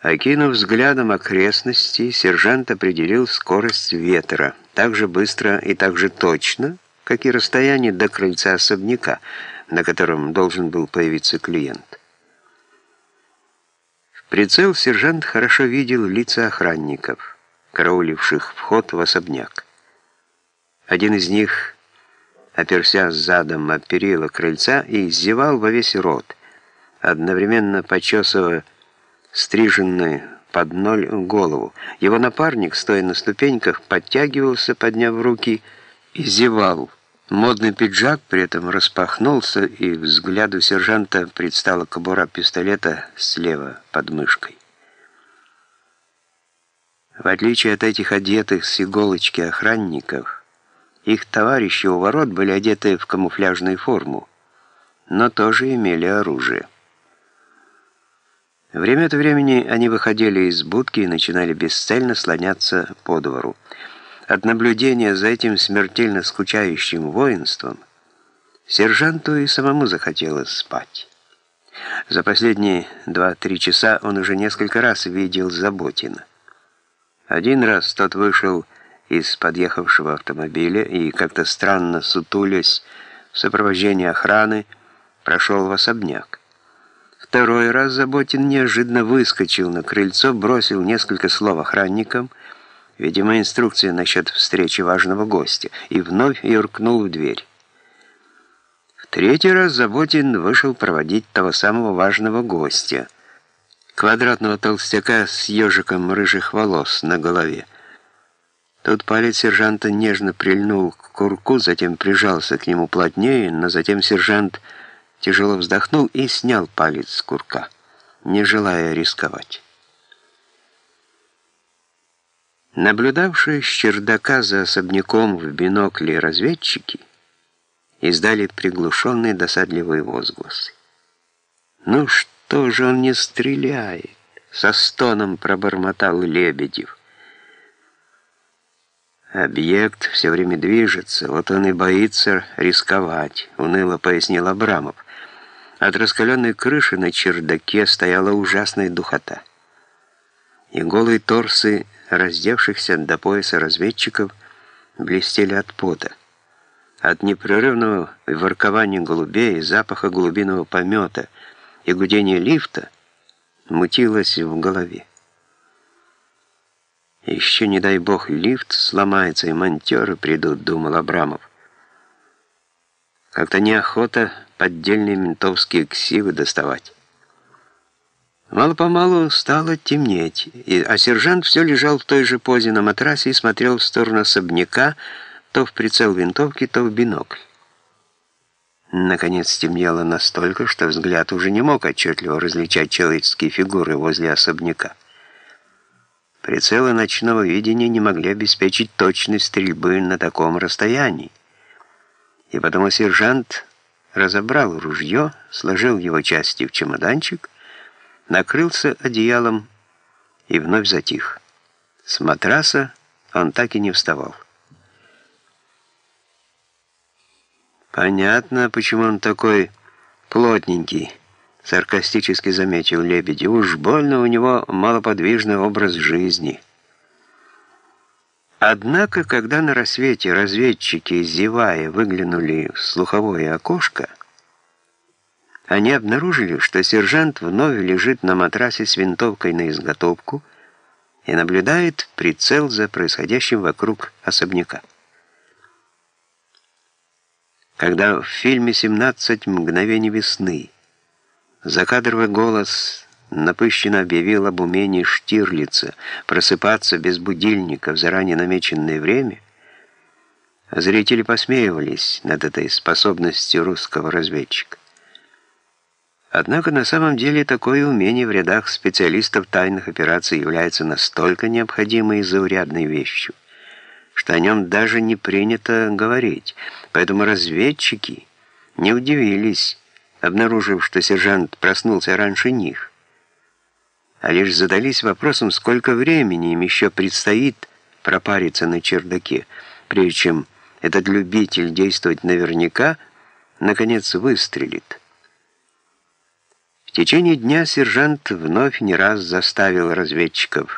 Окинув взглядом окрестности, сержант определил скорость ветра так же быстро и так же точно, как и расстояние до крыльца особняка, на котором должен был появиться клиент. В прицел сержант хорошо видел лица охранников, карауливших вход в особняк. Один из них, оперся задом о перила крыльца, и зевал во весь рот, одновременно почесывая стриженную под ноль голову. Его напарник, стоя на ступеньках, подтягивался, подняв руки, и зевал. Модный пиджак при этом распахнулся, и взгляду сержанта предстала кобура пистолета слева под мышкой. В отличие от этих одетых с иголочки охранников, их товарищи у ворот были одеты в камуфляжную форму, но тоже имели оружие. Время от времени они выходили из будки и начинали бесцельно слоняться по двору. От наблюдения за этим смертельно скучающим воинством сержанту и самому захотелось спать. За последние два-три часа он уже несколько раз видел Заботина. Один раз тот вышел из подъехавшего автомобиля и, как-то странно сутулясь в сопровождении охраны, прошел в особняк. Второй раз Заботин неожиданно выскочил на крыльцо, бросил несколько слов охранникам, видимо, инструкция насчет встречи важного гостя, и вновь юркнул в дверь. В третий раз Заботин вышел проводить того самого важного гостя, квадратного толстяка с ежиком рыжих волос на голове. Тут палец сержанта нежно прильнул к курку, затем прижался к нему плотнее, но затем сержант тяжело вздохнул и снял палец с курка, не желая рисковать. Наблюдавшие с чердака за особняком в бинокле разведчики издали приглушенные досадливые возгласы. «Ну что же он не стреляет?» — со стоном пробормотал Лебедев. «Объект все время движется, вот он и боится рисковать», — уныло пояснил Абрамов. От раскаленной крыши на чердаке стояла ужасная духота. И голые торсы раздевшихся до пояса разведчиков блестели от пота. От непрерывного воркования голубей, запаха голубиного помета и гудения лифта мутилось в голове. Еще, не дай бог, лифт сломается, и монтеры придут, думал Абрамов. Как-то неохота поддельные ментовские ксивы доставать. Мало-помалу стало темнеть, и, а сержант все лежал в той же позе на матрасе и смотрел в сторону особняка, то в прицел винтовки, то в бинокль. Наконец стемнело настолько, что взгляд уже не мог отчетливо различать человеческие фигуры возле особняка. Прицелы ночного видения не могли обеспечить точность стрельбы на таком расстоянии. И потому сержант разобрал ружье, сложил его части в чемоданчик, накрылся одеялом и вновь затих. С матраса он так и не вставал. Понятно, почему он такой плотненький, саркастически заметил Лебедев. Уж больно у него малоподвижный образ жизни. Однако, когда на рассвете разведчики, зевая, выглянули в слуховое окошко, они обнаружили, что сержант вновь лежит на матрасе с винтовкой на изготовку и наблюдает прицел за происходящим вокруг особняка. Когда в фильме «17 мгновений весны» закадровый голос напыщенно объявил об умении Штирлица просыпаться без будильника в заранее намеченное время, зрители посмеивались над этой способностью русского разведчика. Однако на самом деле такое умение в рядах специалистов тайных операций является настолько необходимой и заурядной вещью, что о нем даже не принято говорить. Поэтому разведчики не удивились, обнаружив, что сержант проснулся раньше них а лишь задались вопросом, сколько времени им еще предстоит пропариться на чердаке, прежде чем этот любитель действовать наверняка, наконец выстрелит. течение дня сержант вновь не раз заставил разведчиков